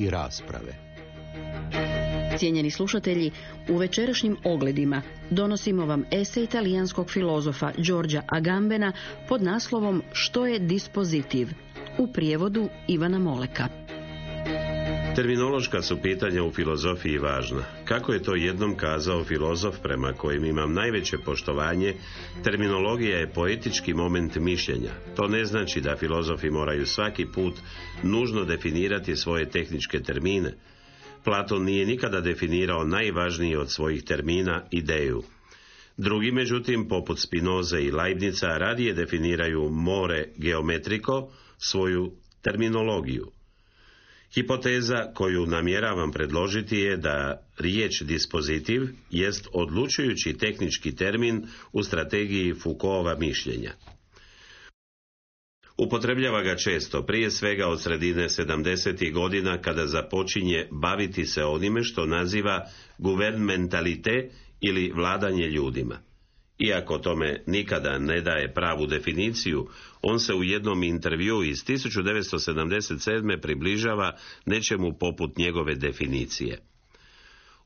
i rasprave. Cijenjeni slušatelji, u večerašnjim ogledima donosimo vam esej italijanskog filozofa Đorđa Agambena pod naslovom Što je dispozitiv? U prijevodu Ivana Moleka. Terminološka su pitanja u filozofiji važna. Kako je to jednom kazao filozof prema kojim imam najveće poštovanje, terminologija je poetički moment mišljenja. To ne znači da filozofi moraju svaki put nužno definirati svoje tehničke termine. Platon nije nikada definirao najvažniji od svojih termina ideju. Drugi, međutim, poput Spinoze i Leibnica, radije definiraju more geometriko, svoju terminologiju. Hipoteza koju namjeravam predložiti je da riječ dispozitiv jest odlučujući tehnički termin u strategiji Foucaultova mišljenja. Upotrebljava ga često, prije svega od sredine 70. godina kada započinje baviti se onime što naziva guvernmentalite ili vladanje ljudima. Iako tome nikada ne daje pravu definiciju, on se u jednom intervju iz 1977. približava nečemu poput njegove definicije.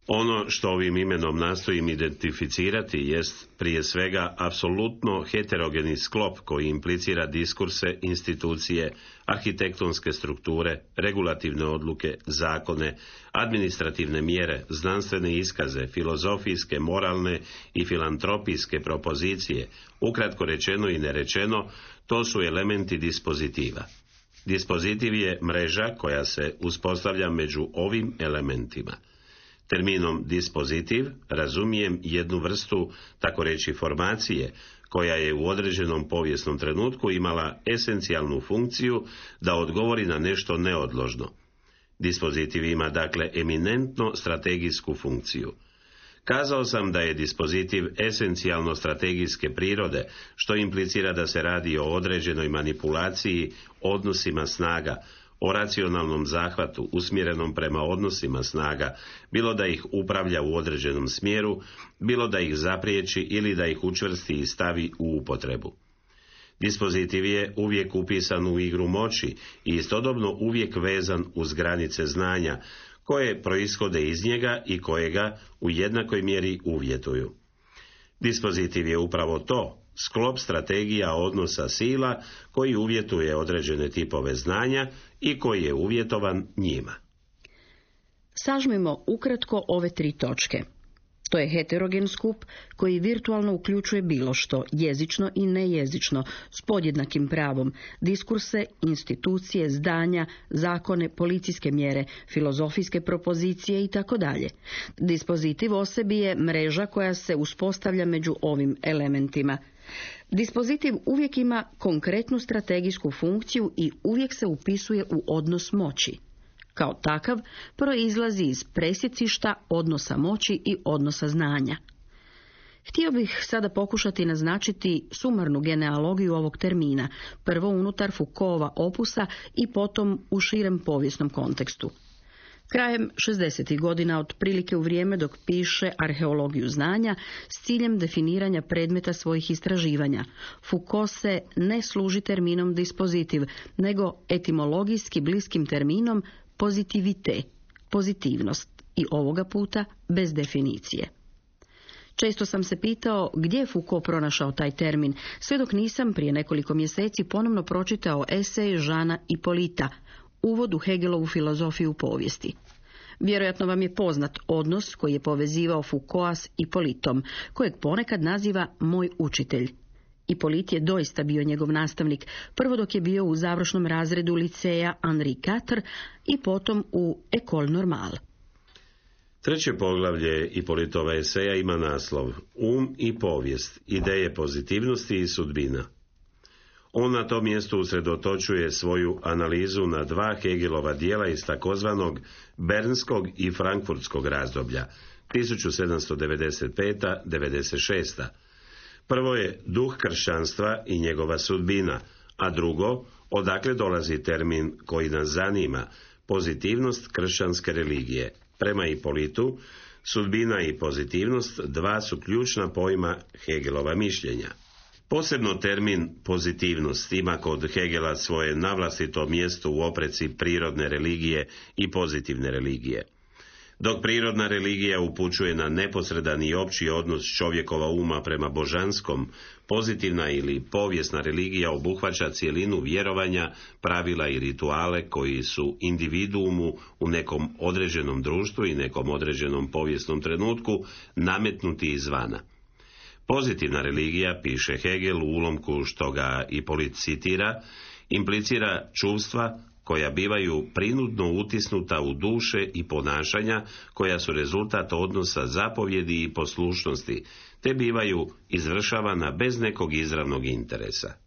Ono što ovim imenom nastojim identificirati jest prije svega apsolutno heterogeni sklop koji implicira diskurse, institucije, arhitektonske strukture, regulativne odluke, zakone, administrativne mjere, znanstvene iskaze, filozofijske, moralne i filantropijske propozicije, ukratko rečeno i nerečeno, to su elementi dispozitiva. Dispozitiv je mreža koja se uspostavlja među ovim elementima. Terminom dispozitiv razumijem jednu vrstu, tako reći, formacije, koja je u određenom povijesnom trenutku imala esencijalnu funkciju da odgovori na nešto neodložno. Dispozitiv ima dakle eminentno strategijsku funkciju. Kazao sam da je dispozitiv esencijalno strategijske prirode, što implicira da se radi o određenoj manipulaciji odnosima snaga, o racionalnom zahvatu usmjerenom prema odnosima snaga, bilo da ih upravlja u određenom smjeru, bilo da ih zapriječi ili da ih učvrsti i stavi u upotrebu. Dispozitiv je uvijek upisan u igru moći i istodobno uvijek vezan uz granice znanja, koje proishode iz njega i koje ga u jednakoj mjeri uvjetuju. Dispozitiv je upravo to, sklop strategija odnosa sila koji uvjetuje određene tipove znanja i koji je uvjetovan njima. Sažmimo ukratko ove tri točke. To je heterogen skup koji virtualno uključuje bilo što, jezično i nejezično, s podjednakim pravom, diskurse, institucije, zdanja, zakone, policijske mjere, filozofijske propozicije i tako dalje. Dispozitiv o sebi je mreža koja se uspostavlja među ovim elementima. Dispozitiv uvijek ima konkretnu strategijsku funkciju i uvijek se upisuje u odnos moći. Kao takav proizlazi iz presjecišta odnosa moći i odnosa znanja. Htio bih sada pokušati naznačiti sumarnu genealogiju ovog termina, prvo unutar Foucaultova opusa i potom u širem povijesnom kontekstu. Krajem 60. godina, otprilike u vrijeme dok piše arheologiju znanja, s ciljem definiranja predmeta svojih istraživanja, Foucault se ne služi terminom dispozitiv, nego etimologijski bliskim terminom pozitivite, pozitivnost i ovoga puta bez definicije. Često sam se pitao gdje je Foucault pronašao taj termin, sve dok nisam prije nekoliko mjeseci ponovno pročitao esej Žana i Polita, uvod u Hegelovu filozofiju povijesti. Vjerojatno vam je poznat odnos koji je povezivao Foucault s Ipolitom, kojeg ponekad naziva moj učitelj. Ipolit je doista bio njegov nastavnik, prvo dok je bio u završnom razredu liceja Henri IV i potom u École Normale. Treće poglavlje Ipolitova eseja ima naslov Um i povijest, ideje pozitivnosti i sudbina. On na tom mjestu usredotočuje svoju analizu na dva Hegelova dijela iz takozvanog Bernskog i Frankfurtskog razdoblja, 1795-96. Prvo je duh kršćanstva i njegova sudbina, a drugo, odakle dolazi termin koji nas zanima, pozitivnost kršćanske religije. Prema Ipolitu, sudbina i pozitivnost dva su ključna pojma Hegelova mišljenja. Posebno termin pozitivnost ima kod Hegela svoje navlastito mjesto u opreci prirodne religije i pozitivne religije. Dok prirodna religija upućuje na neposredan i opći odnos čovjekova uma prema božanskom, pozitivna ili povijesna religija obuhvaća cijelinu vjerovanja, pravila i rituale koji su individuumu u nekom određenom društvu i nekom određenom povijesnom trenutku nametnuti izvana. Pozitivna religija, piše Hegel u ulomku što ga i citira, implicira čuvstva koja bivaju prinudno utisnuta u duše i ponašanja koja su rezultat odnosa zapovjedi i poslušnosti, te bivaju izvršavana bez nekog izravnog interesa.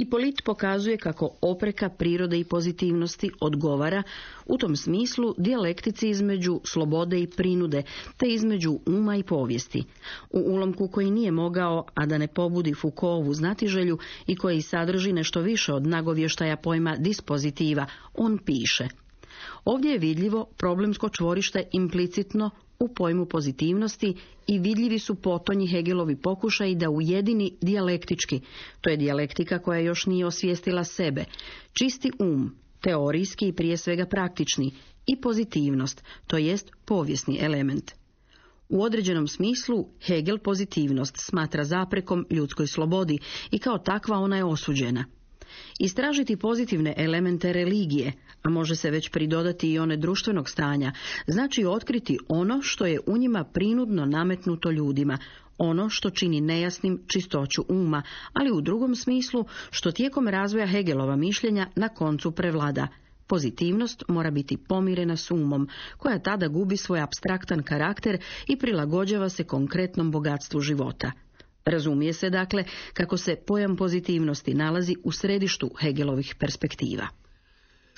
I polit pokazuje kako opreka prirode i pozitivnosti odgovara u tom smislu dijalektici između slobode i prinude, te između uma i povijesti. U ulomku koji nije mogao, a da ne pobudi Foucaultovu znatiželju i koji sadrži nešto više od nagovještaja pojma dispozitiva, on piše – Ovdje je vidljivo problemsko čvorište implicitno u pojmu pozitivnosti i vidljivi su potonji Hegelovi pokušaj da ujedini dijalektički, to je dijalektika koja još nije osvijestila sebe, čisti um, teorijski i prije svega praktični, i pozitivnost, to jest povijesni element. U određenom smislu Hegel pozitivnost smatra zaprekom ljudskoj slobodi i kao takva ona je osuđena. Istražiti pozitivne elemente religije, a može se već pridodati i one društvenog stanja, znači otkriti ono što je u njima prinudno nametnuto ljudima, ono što čini nejasnim čistoću uma, ali u drugom smislu što tijekom razvoja Hegelova mišljenja na koncu prevlada. Pozitivnost mora biti pomirena s umom, koja tada gubi svoj abstraktan karakter i prilagođava se konkretnom bogatstvu života. Razumije se dakle kako se pojam pozitivnosti nalazi u središtu Hegelovih perspektiva.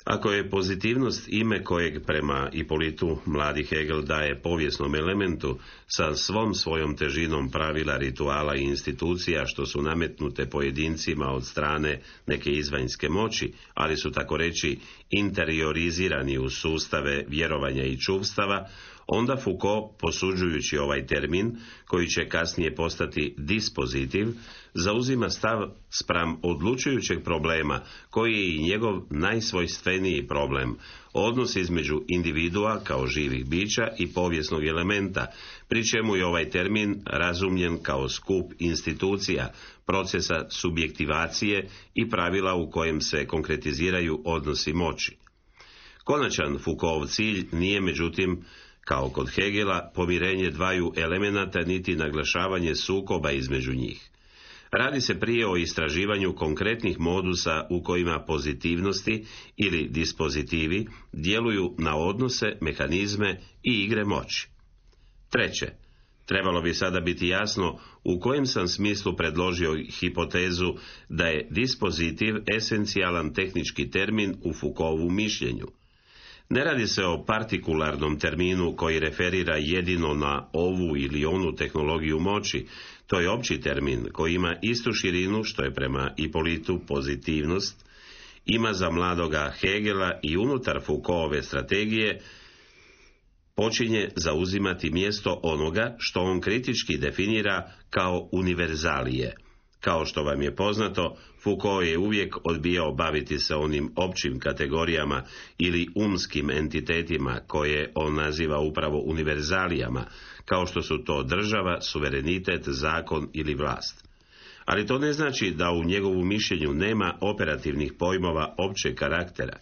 Ako je pozitivnost ime kojeg prema Ipolitu mladi Hegel daje povijesnom elementu sa svom svojom težinom pravila, rituala i institucija što su nametnute pojedincima od strane neke izvanjske moći, ali su tako reći interiorizirani u sustave vjerovanja i čuvstava, onda Foucault, posuđujući ovaj termin, koji će kasnije postati dispozitiv, zauzima stav spram odlučujućeg problema, koji je i njegov najsvojstveniji problem, odnos između individua kao živih bića i povijesnog elementa, pri čemu je ovaj termin razumljen kao skup institucija, procesa subjektivacije i pravila u kojem se konkretiziraju odnosi moći. Konačan Foucault cilj nije međutim kao kod Hegela, pomirenje dvaju elemenata niti naglašavanje sukoba između njih. Radi se prije o istraživanju konkretnih modusa u kojima pozitivnosti ili dispozitivi djeluju na odnose, mehanizme i igre moći. Treće, trebalo bi sada biti jasno u kojem sam smislu predložio hipotezu da je dispozitiv esencijalan tehnički termin u Foucaultovu mišljenju. Ne radi se o partikularnom terminu koji referira jedino na ovu ili onu tehnologiju moći, to je opći termin koji ima istu širinu što je prema Ipolitu pozitivnost, ima za mladoga Hegela i unutar Foucaultove strategije počinje zauzimati mjesto onoga što on kritički definira kao univerzalije – kao što vam je poznato, Foucault je uvijek odbijao baviti se onim općim kategorijama ili umskim entitetima koje on naziva upravo univerzalijama, kao što su to država, suverenitet, zakon ili vlast. Ali to ne znači da u njegovu mišljenju nema operativnih pojmova općeg karaktera.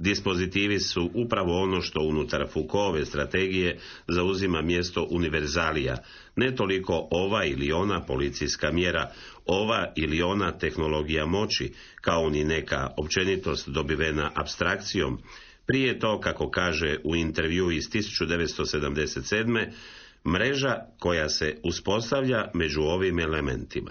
Dispozitivi su upravo ono što unutar Foucaultove strategije zauzima mjesto univerzalija, ne toliko ova ili ona policijska mjera, ova ili ona tehnologija moći, kao ni neka općenitost dobivena abstrakcijom, prije to, kako kaže u intervju iz 1977. mreža koja se uspostavlja među ovim elementima.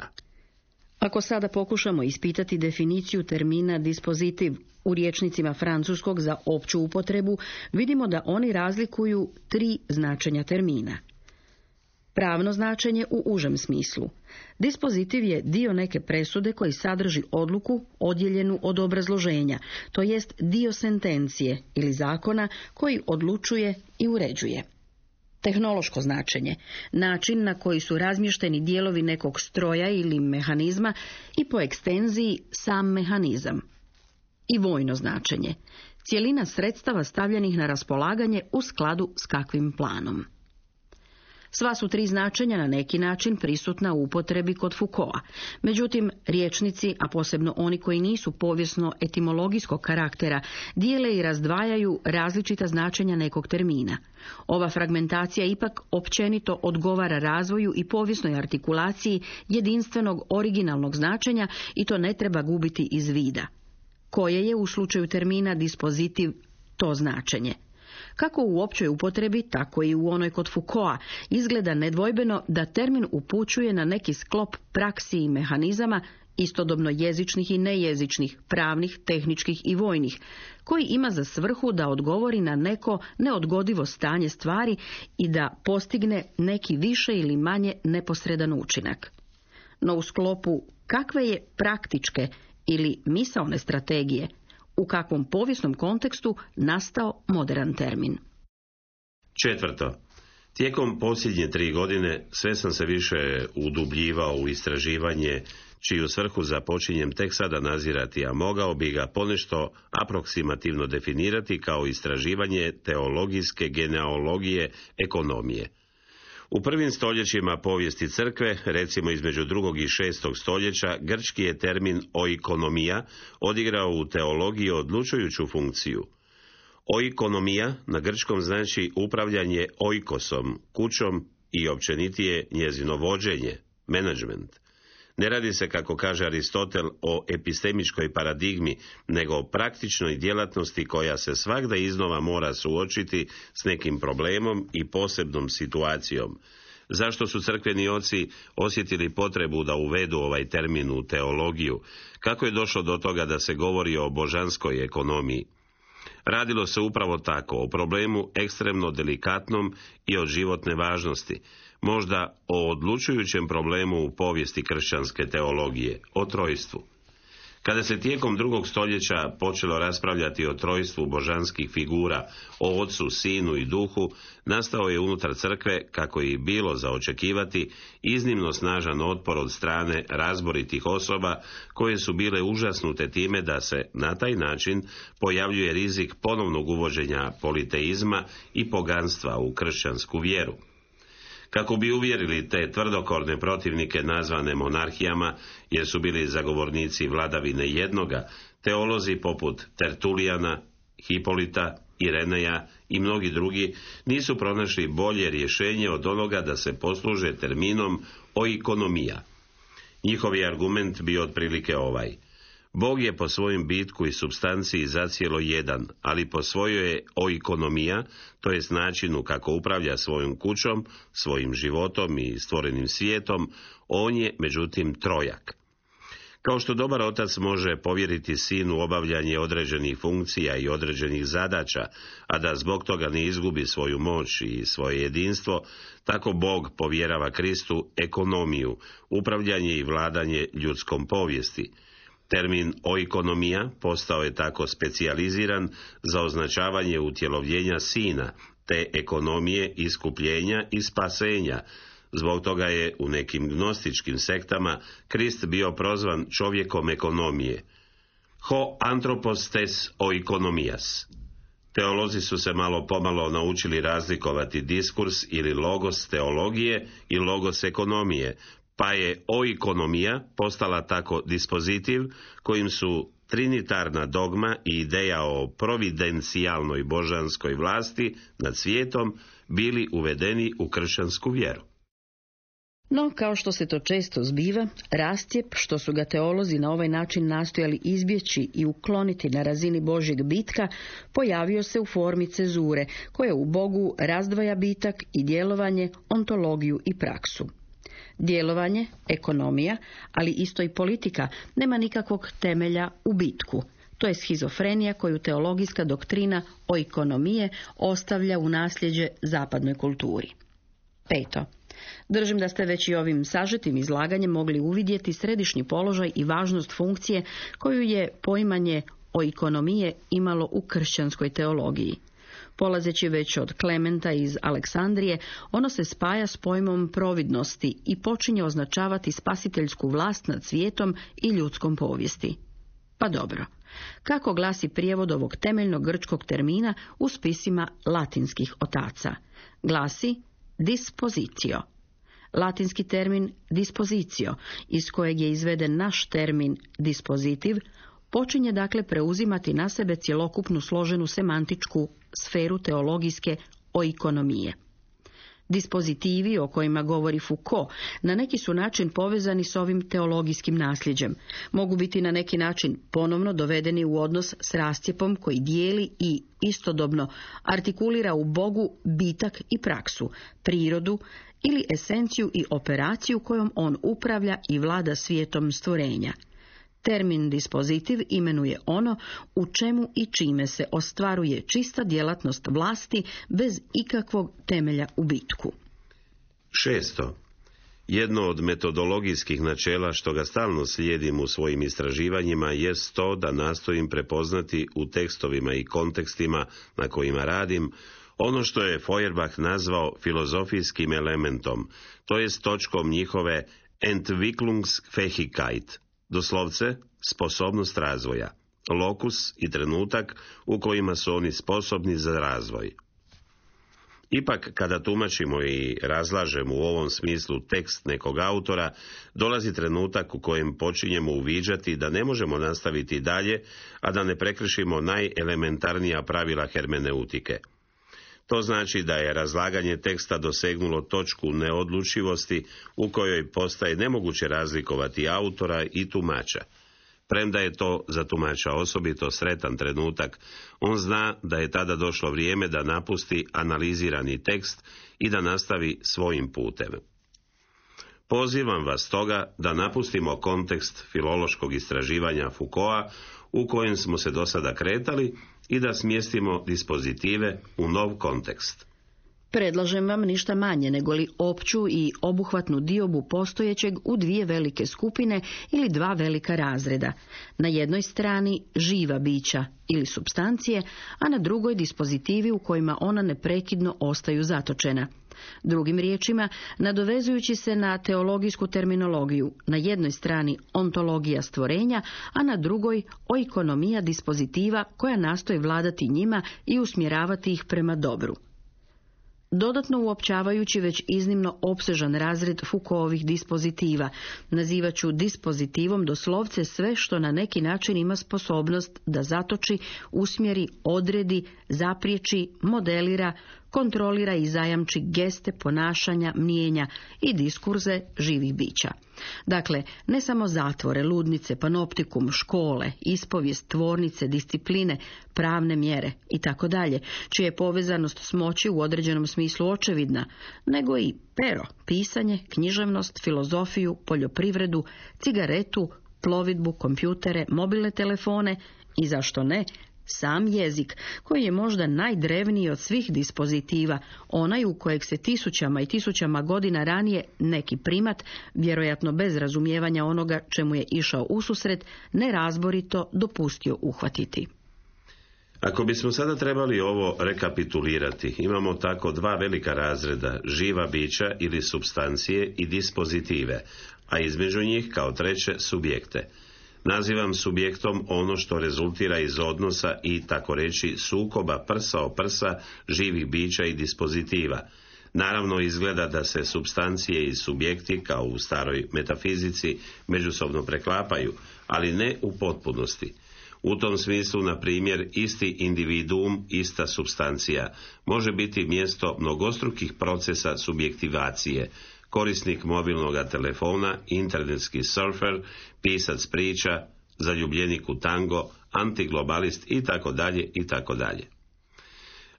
Ako sada pokušamo ispitati definiciju termina dispozitiv u riječnicima francuskog za opću upotrebu, vidimo da oni razlikuju tri značenja termina. Pravno značenje u užem smislu. Dispozitiv je dio neke presude koji sadrži odluku odjeljenu od obrazloženja, to jest dio sentencije ili zakona koji odlučuje i uređuje. Tehnološko značenje, način na koji su razmješteni dijelovi nekog stroja ili mehanizma i po ekstenziji sam mehanizam. I vojno značenje, cijelina sredstava stavljenih na raspolaganje u skladu s kakvim planom. Sva su tri značenja na neki način prisutna u upotrebi kod Foucaulta. Međutim, riječnici, a posebno oni koji nisu povijesno etimologijskog karaktera, dijele i razdvajaju različita značenja nekog termina. Ova fragmentacija ipak općenito odgovara razvoju i povijesnoj artikulaciji jedinstvenog originalnog značenja i to ne treba gubiti iz vida. Koje je u slučaju termina dispozitiv to značenje? Kako u općoj upotrebi, tako i u onoj kod Foucaulta, izgleda nedvojbeno da termin upućuje na neki sklop praksi i mehanizama, istodobno jezičnih i nejezičnih, pravnih, tehničkih i vojnih, koji ima za svrhu da odgovori na neko neodgodivo stanje stvari i da postigne neki više ili manje neposredan učinak. No u sklopu kakve je praktičke ili misaone strategije u kakvom povijesnom kontekstu nastao modern termin. Četvrto. Tijekom posljednje tri godine sve sam se više udubljivao u istraživanje čiju svrhu započinjem tek sada nazirati, a mogao bi ga ponešto aproksimativno definirati kao istraživanje teologijske genealogije ekonomije. U prvim stoljećima povijesti crkve, recimo između drugog i šestog stoljeća, grčki je termin oikonomija odigrao u teologiji odlučujuću funkciju. Oikonomija na grčkom znači upravljanje oikosom, kućom i općenitije njezino vođenje, management. Ne radi se, kako kaže Aristotel, o epistemičkoj paradigmi, nego o praktičnoj djelatnosti koja se svakda iznova mora suočiti s nekim problemom i posebnom situacijom. Zašto su crkveni oci osjetili potrebu da uvedu ovaj termin u teologiju? Kako je došlo do toga da se govori o božanskoj ekonomiji? Radilo se upravo tako, o problemu ekstremno delikatnom i od životne važnosti možda o odlučujućem problemu u povijesti kršćanske teologije, o trojstvu. Kada se tijekom drugog stoljeća počelo raspravljati o trojstvu božanskih figura, o ocu, sinu i duhu, nastao je unutar crkve, kako i bilo za očekivati, iznimno snažan otpor od strane razboritih osoba koje su bile užasnute time da se na taj način pojavljuje rizik ponovnog uvođenja politeizma i poganstva u kršćansku vjeru. Kako bi uvjerili te tvrdokorne protivnike nazvane monarhijama, jer su bili zagovornici vladavine jednoga, teolozi poput Tertulijana, Hipolita, Ireneja i mnogi drugi nisu pronašli bolje rješenje od onoga da se posluže terminom oikonomija. Njihov je argument bio otprilike ovaj – Bog je po svojem bitku i substanciji zacijelo jedan, ali po svojoj je oikonomija, to jest načinu kako upravlja svojom kućom, svojim životom i stvorenim svijetom, on je međutim trojak. Kao što dobar otac može povjeriti sinu obavljanje određenih funkcija i određenih zadaća, a da zbog toga ne izgubi svoju moć i svoje jedinstvo, tako Bog povjerava Kristu ekonomiju, upravljanje i vladanje ljudskom povijesti, Termin oikonomija postao je tako specijaliziran za označavanje utjelovljenja sina, te ekonomije iskupljenja i spasenja. Zbog toga je u nekim gnostičkim sektama Krist bio prozvan čovjekom ekonomije. Ho anthropos tes. Teolozi su se malo pomalo naučili razlikovati diskurs ili logos teologije i logos ekonomije, pa je oikonomija postala tako dispozitiv kojim su trinitarna dogma i ideja o providencijalnoj božanskoj vlasti nad svijetom bili uvedeni u kršćansku vjeru. No, kao što se to često zbiva, rastjep, što su ga teolozi na ovaj način nastojali izbjeći i ukloniti na razini Božjeg bitka, pojavio se u formi cezure, koja u Bogu razdvaja bitak i djelovanje, ontologiju i praksu. Djelovanje, ekonomija, ali isto i politika nema nikakvog temelja u bitku. To je schizofrenija koju teologijska doktrina o ekonomije ostavlja u nasljeđe zapadnoj kulturi. Peto. Držim da ste već i ovim sažetim izlaganjem mogli uvidjeti središnji položaj i važnost funkcije koju je poimanje o ekonomije imalo u kršćanskoj teologiji. Polazeći već od Klementa iz Aleksandrije, ono se spaja s pojmom providnosti i počinje označavati spasiteljsku vlast nad svijetom i ljudskom povijesti. Pa dobro. Kako glasi prijevod ovog temeljnog grčkog termina u spisima latinskih otaca? Glasi dispozicio. Latinski termin dispozicio, iz kojeg je izveden naš termin dispozitiv, počinje dakle preuzimati na sebe cjelokupnu složenu semantičku sferu teologijske oikonomije. Dispozitivi o kojima govori Foucault na neki su način povezani s ovim teologijskim nasljeđem. Mogu biti na neki način ponovno dovedeni u odnos s rastjepom koji dijeli i istodobno artikulira u Bogu bitak i praksu, prirodu ili esenciju i operaciju kojom on upravlja i vlada svijetom stvorenja – Termin dispozitiv imenuje ono u čemu i čime se ostvaruje čista djelatnost vlasti bez ikakvog temelja u bitku. Šesto. Jedno od metodologijskih načela što ga stalno slijedim u svojim istraživanjima jest to da nastojim prepoznati u tekstovima i kontekstima na kojima radim ono što je Feuerbach nazvao filozofijskim elementom, to jest točkom njihove Entwicklungsfähigkeit, doslovce sposobnost razvoja, lokus i trenutak u kojima su oni sposobni za razvoj. Ipak, kada tumačimo i razlažemo u ovom smislu tekst nekog autora, dolazi trenutak u kojem počinjemo uviđati da ne možemo nastaviti dalje, a da ne prekršimo najelementarnija pravila hermeneutike. To znači da je razlaganje teksta dosegnulo točku neodlučivosti u kojoj postaje nemoguće razlikovati autora i tumača. Premda je to za tumača osobito sretan trenutak, on zna da je tada došlo vrijeme da napusti analizirani tekst i da nastavi svojim putem. Pozivam vas toga da napustimo kontekst filološkog istraživanja Foucaulta u kojem smo se do sada kretali i da smjestimo dispozitive u nov kontekst. Predlažem vam ništa manje nego li opću i obuhvatnu diobu postojećeg u dvije velike skupine ili dva velika razreda. Na jednoj strani živa bića ili substancije, a na drugoj dispozitivi u kojima ona neprekidno ostaju zatočena. Drugim riječima, nadovezujući se na teologijsku terminologiju, na jednoj strani ontologija stvorenja, a na drugoj oikonomija dispozitiva koja nastoji vladati njima i usmjeravati ih prema dobru. Dodatno uopćavajući već iznimno opsežan razred Foucaultovih dispozitiva, nazivaću dispozitivom doslovce sve što na neki način ima sposobnost da zatoči, usmjeri, odredi, zapriječi, modelira, kontrolira i zajamči geste, ponašanja, mnijenja i diskurze živih bića. Dakle, ne samo zatvore, ludnice, panoptikum, škole, ispovijest, tvornice, discipline, pravne mjere i tako dalje, čija je povezanost s moći u određenom smislu očevidna, nego i pero, pisanje, književnost, filozofiju, poljoprivredu, cigaretu, plovidbu, kompjutere, mobilne telefone i zašto ne, sam jezik, koji je možda najdrevniji od svih dispozitiva, onaj u kojeg se tisućama i tisućama godina ranije neki primat, vjerojatno bez razumijevanja onoga čemu je išao ususret, nerazborito dopustio uhvatiti. Ako bismo sada trebali ovo rekapitulirati, imamo tako dva velika razreda, živa bića ili substancije i dispozitive, a između njih kao treće subjekte. Nazivam subjektom ono što rezultira iz odnosa i, tako reći, sukoba prsa o prsa živih bića i dispozitiva. Naravno izgleda da se substancije i subjekti, kao u staroj metafizici, međusobno preklapaju, ali ne u potpunosti. U tom smislu, na primjer, isti individuum, ista substancija, može biti mjesto mnogostrukih procesa subjektivacije, korisnik mobilnog telefona, internetski surfer, pisac priča, zaljubljenik u tango, antiglobalist i tako dalje i tako dalje.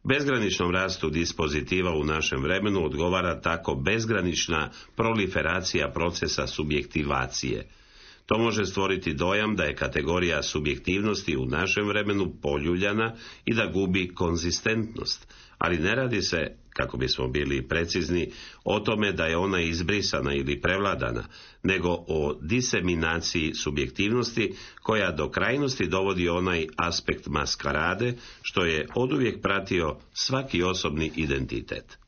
Bezgraničnom rastu dispozitiva u našem vremenu odgovara tako bezgranična proliferacija procesa subjektivacije. To može stvoriti dojam da je kategorija subjektivnosti u našem vremenu poljuljana i da gubi konzistentnost, ali ne radi se, kako bismo bili precizni, o tome da je ona izbrisana ili prevladana, nego o diseminaciji subjektivnosti koja do krajnosti dovodi onaj aspekt maskarade što je oduvijek pratio svaki osobni identitet.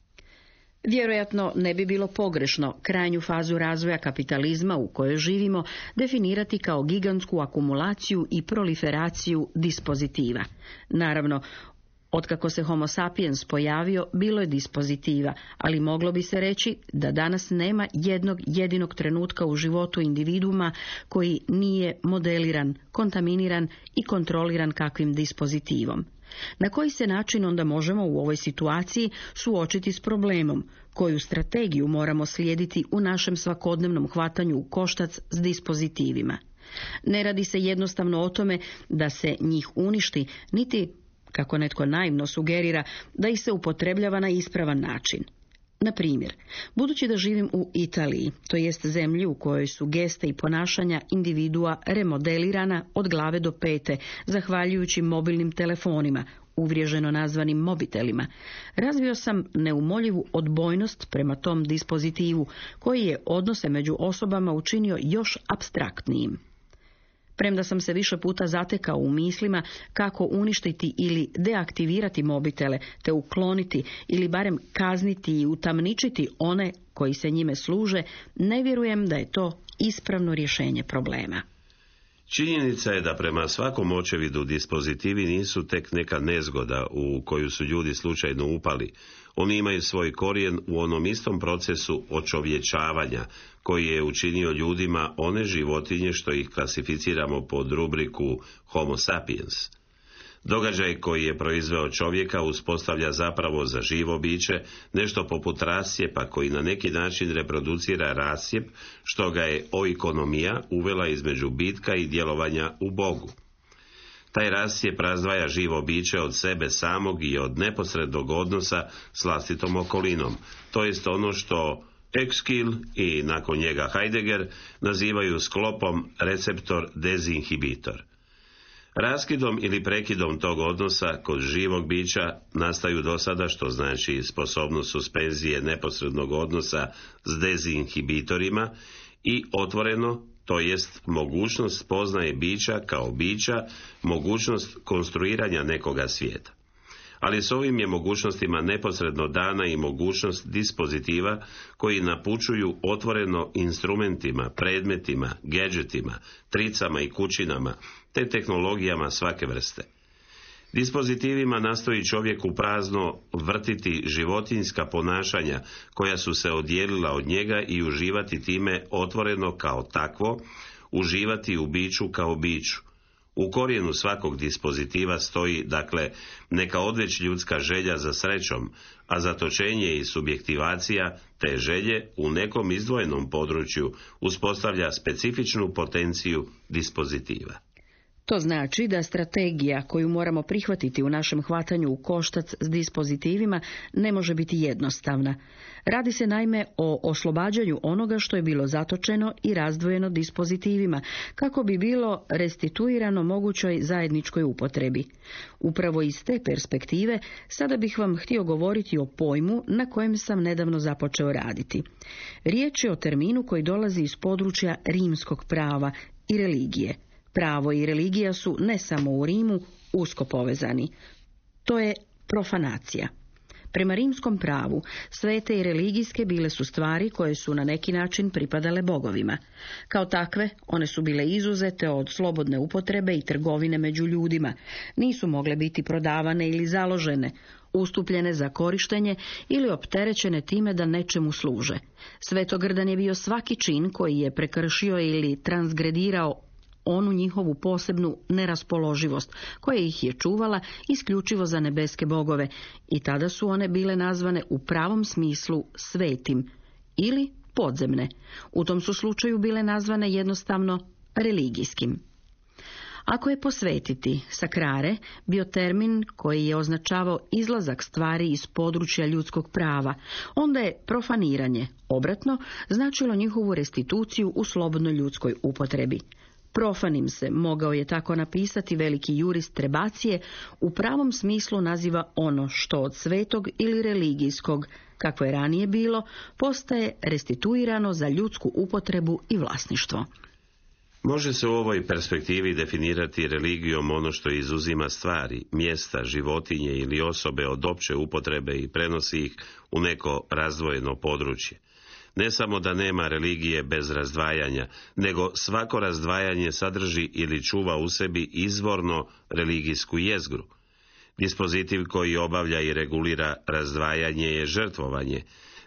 Vjerojatno ne bi bilo pogrešno krajnju fazu razvoja kapitalizma u kojoj živimo definirati kao gigantsku akumulaciju i proliferaciju dispozitiva. Naravno, Otkako se homo sapiens pojavio, bilo je dispozitiva, ali moglo bi se reći da danas nema jednog jedinog trenutka u životu individuma koji nije modeliran, kontaminiran i kontroliran kakvim dispozitivom. Na koji se način onda možemo u ovoj situaciji suočiti s problemom, koju strategiju moramo slijediti u našem svakodnevnom hvatanju u koštac s dispozitivima? Ne radi se jednostavno o tome da se njih uništi, niti, kako netko naivno sugerira, da ih se upotrebljava na ispravan način. Na primjer, budući da živim u Italiji, to jest zemlji u kojoj su geste i ponašanja individua remodelirana od glave do pete, zahvaljujući mobilnim telefonima, uvriježeno nazvanim mobitelima, razvio sam neumoljivu odbojnost prema tom dispozitivu, koji je odnose među osobama učinio još abstraktnijim. Premda sam se više puta zatekao u mislima kako uništiti ili deaktivirati mobitele, te ukloniti ili barem kazniti i utamničiti one koji se njime služe, ne vjerujem da je to ispravno rješenje problema. Činjenica je da prema svakom očevidu dispozitivi nisu tek neka nezgoda u koju su ljudi slučajno upali. Oni imaju svoj korijen u onom istom procesu očovječavanja koji je učinio ljudima one životinje što ih klasificiramo pod rubriku Homo sapiens. Događaj koji je proizveo čovjeka uspostavlja zapravo za živo biće nešto poput rasjepa koji na neki način reproducira rasjep što ga je oikonomija uvela između bitka i djelovanja u Bogu. Taj rasjep razdvaja živo biće od sebe samog i od neposrednog odnosa s vlastitom okolinom, to jest ono što Exkil i nakon njega Heidegger nazivaju sklopom receptor dezinhibitor. Raskidom ili prekidom tog odnosa kod živog bića nastaju dosada, što znači sposobnost suspenzije neposrednog odnosa s dezinhibitorima i otvoreno, to jest mogućnost poznaje bića kao bića, mogućnost konstruiranja nekoga svijeta ali s ovim je mogućnostima neposredno dana i mogućnost dispozitiva koji napučuju otvoreno instrumentima, predmetima, gadgetima, tricama i kućinama, te tehnologijama svake vrste. Dispozitivima nastoji čovjeku prazno vrtiti životinska ponašanja koja su se odijelila od njega i uživati time otvoreno kao takvo, uživati u biću kao biću, u korijenu svakog dispozitiva stoji, dakle, neka odveć ljudska želja za srećom, a zatočenje i subjektivacija te želje u nekom izdvojenom području uspostavlja specifičnu potenciju dispozitiva. To znači da strategija koju moramo prihvatiti u našem hvatanju u koštac s dispozitivima ne može biti jednostavna. Radi se naime o oslobađanju onoga što je bilo zatočeno i razdvojeno dispozitivima, kako bi bilo restituirano mogućoj zajedničkoj upotrebi. Upravo iz te perspektive sada bih vam htio govoriti o pojmu na kojem sam nedavno započeo raditi. Riječ je o terminu koji dolazi iz područja rimskog prava i religije. Pravo i religija su ne samo u Rimu usko povezani. To je profanacija. Prema rimskom pravu, svete i religijske bile su stvari koje su na neki način pripadale bogovima. Kao takve, one su bile izuzete od slobodne upotrebe i trgovine među ljudima. Nisu mogle biti prodavane ili založene, ustupljene za korištenje ili opterećene time da nečemu služe. Svetogrdan je bio svaki čin koji je prekršio ili transgredirao onu njihovu posebnu neraspoloživost, koja ih je čuvala isključivo za nebeske bogove, i tada su one bile nazvane u pravom smislu svetim ili podzemne. U tom su slučaju bile nazvane jednostavno religijskim. Ako je posvetiti sakrare bio termin koji je označavao izlazak stvari iz područja ljudskog prava, onda je profaniranje, obratno, značilo njihovu restituciju u slobodnoj ljudskoj upotrebi. Profanim se, mogao je tako napisati veliki jurist Trebacije, u pravom smislu naziva ono što od svetog ili religijskog, kako je ranije bilo, postaje restituirano za ljudsku upotrebu i vlasništvo. Može se u ovoj perspektivi definirati religijom ono što izuzima stvari, mjesta, životinje ili osobe od opće upotrebe i prenosi ih u neko razdvojeno područje. Ne samo da nema religije bez razdvajanja, nego svako razdvajanje sadrži ili čuva u sebi izvorno religijsku jezgru. Dispozitiv koji obavlja i regulira razdvajanje je žrtvovanje,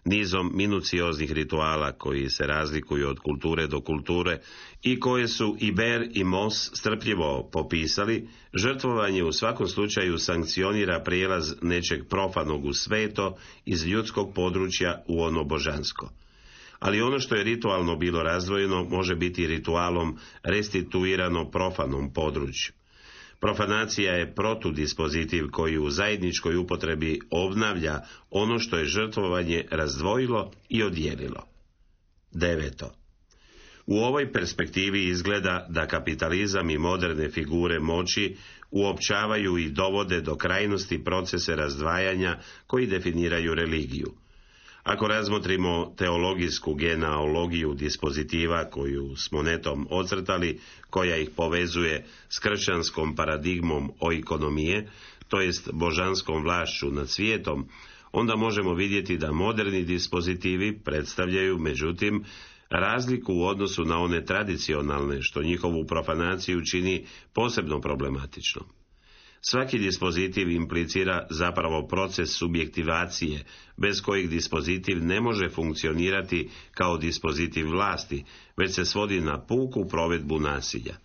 nizom minucioznih rituala koji se razlikuju od kulture do kulture i koje su i Ber i Mos strpljivo popisali, žrtvovanje u svakom slučaju sankcionira prijelaz nečeg profanog u sveto iz ljudskog područja u ono božansko ali ono što je ritualno bilo razdvojeno može biti ritualom restituirano profanom području. Profanacija je protudispozitiv koji u zajedničkoj upotrebi obnavlja ono što je žrtvovanje razdvojilo i odijelilo. Deveto. U ovoj perspektivi izgleda da kapitalizam i moderne figure moći uopćavaju i dovode do krajnosti procese razdvajanja koji definiraju religiju. Ako razmotrimo teologijsku genealogiju dispozitiva koju smo netom ocrtali, koja ih povezuje s kršćanskom paradigmom o ekonomije, to jest božanskom vlašću nad svijetom, onda možemo vidjeti da moderni dispozitivi predstavljaju, međutim, razliku u odnosu na one tradicionalne, što njihovu profanaciju čini posebno problematično. Svaki dispozitiv implicira zapravo proces subjektivacije, bez kojeg dispozitiv ne može funkcionirati kao dispozitiv vlasti, već se svodi na puku provedbu nasilja.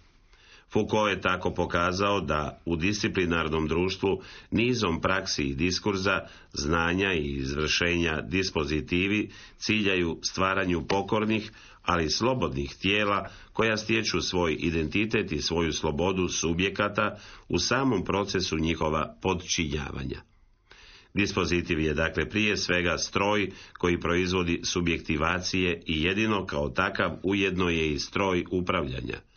Foucault je tako pokazao da u disciplinarnom društvu nizom praksi i diskurza, znanja i izvršenja dispozitivi ciljaju stvaranju pokornih, ali slobodnih tijela koja stječu svoj identitet i svoju slobodu subjekata u samom procesu njihova podčinjavanja. Dispozitiv je dakle prije svega stroj koji proizvodi subjektivacije i jedino kao takav ujedno je i stroj upravljanja.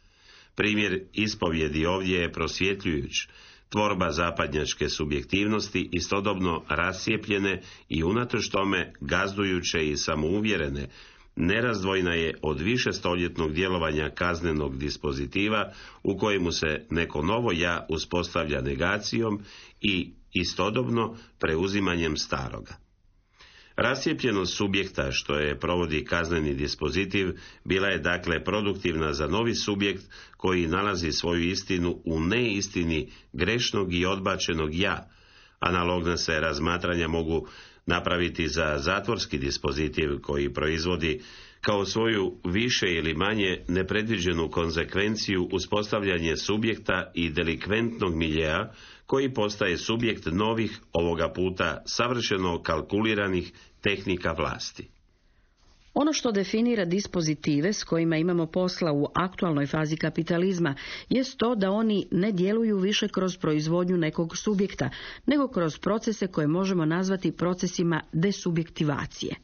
Primjer ispovjedi ovdje je prosvjetljujuć, tvorba zapadnjačke subjektivnosti istodobno rascijepljene i unatoč tome gazdujuće i samouvjerene, nerazdvojna je od višestoljetnog djelovanja kaznenog dispozitiva u kojemu se neko novo ja uspostavlja negacijom i istodobno preuzimanjem staroga. Rascijepljenost subjekta što je provodi kazneni dispozitiv bila je dakle produktivna za novi subjekt koji nalazi svoju istinu u neistini grešnog i odbačenog ja. Analogna se razmatranja mogu napraviti za zatvorski dispozitiv koji proizvodi kao svoju više ili manje nepredviđenu konsekvenciju uspostavljanje subjekta i delikventnog miljeja koji postaje subjekt novih, ovoga puta savršeno kalkuliranih tehnika vlasti. Ono što definira dispozitive s kojima imamo posla u aktualnoj fazi kapitalizma jest to da oni ne djeluju više kroz proizvodnju nekog subjekta, nego kroz procese koje možemo nazvati procesima desubjektivacije.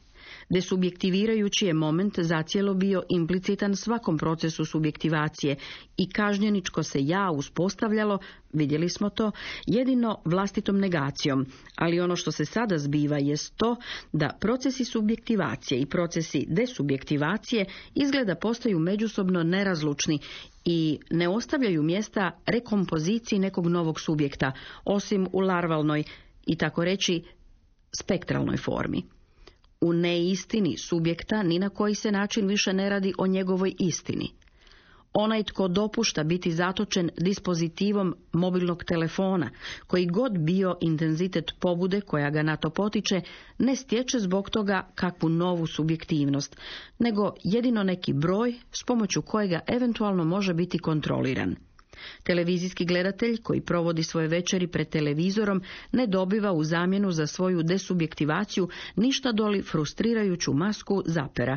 Desubjektivirajući je moment zacijelo bio implicitan svakom procesu subjektivacije i kažnjeničko se ja uspostavljalo, vidjeli smo to, jedino vlastitom negacijom, ali ono što se sada zbiva jest to da procesi subjektivacije i procesi desubjektivacije izgleda postaju međusobno nerazlučni i ne ostavljaju mjesta rekompoziciji nekog novog subjekta, osim u larvalnoj i tako reći spektralnoj formi u neistini subjekta ni na koji se način više ne radi o njegovoj istini. Onaj tko dopušta biti zatočen dispozitivom mobilnog telefona, koji god bio intenzitet pobude koja ga na to potiče, ne stječe zbog toga kakvu novu subjektivnost, nego jedino neki broj s pomoću kojega eventualno može biti kontroliran. Televizijski gledatelj koji provodi svoje večeri pred televizorom ne dobiva u zamjenu za svoju desubjektivaciju ništa doli frustrirajuću masku zapera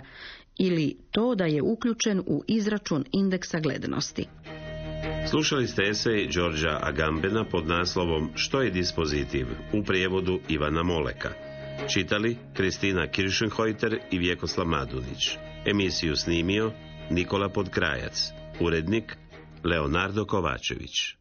ili to da je uključen u izračun indeksa gledanosti. Slušali ste esej Đorđa Agambena pod naslovom Što je dispozitiv u prijevodu Ivana Moleka. Čitali Kristina Kiršenhojter i Vjekoslav Madunić. Emisiju snimio Nikola Podkrajac. Urednik Leonardo Kovačević.